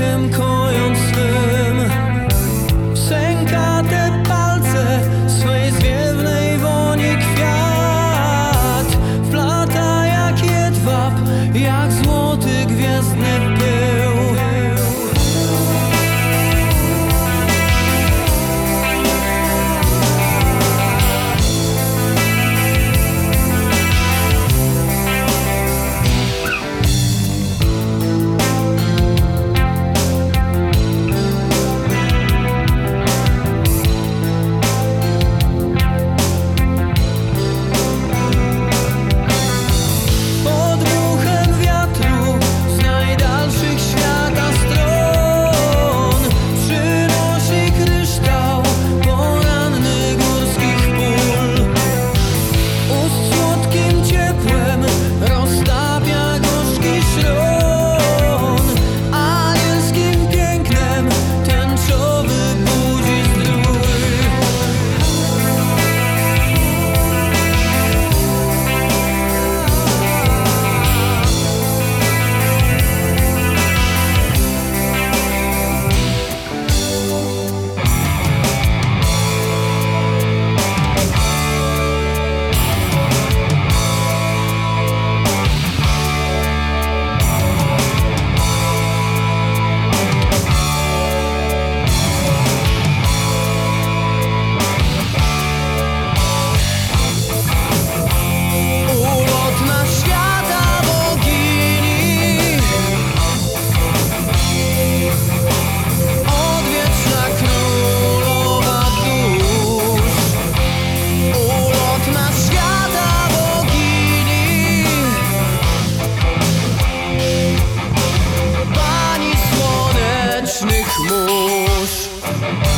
come move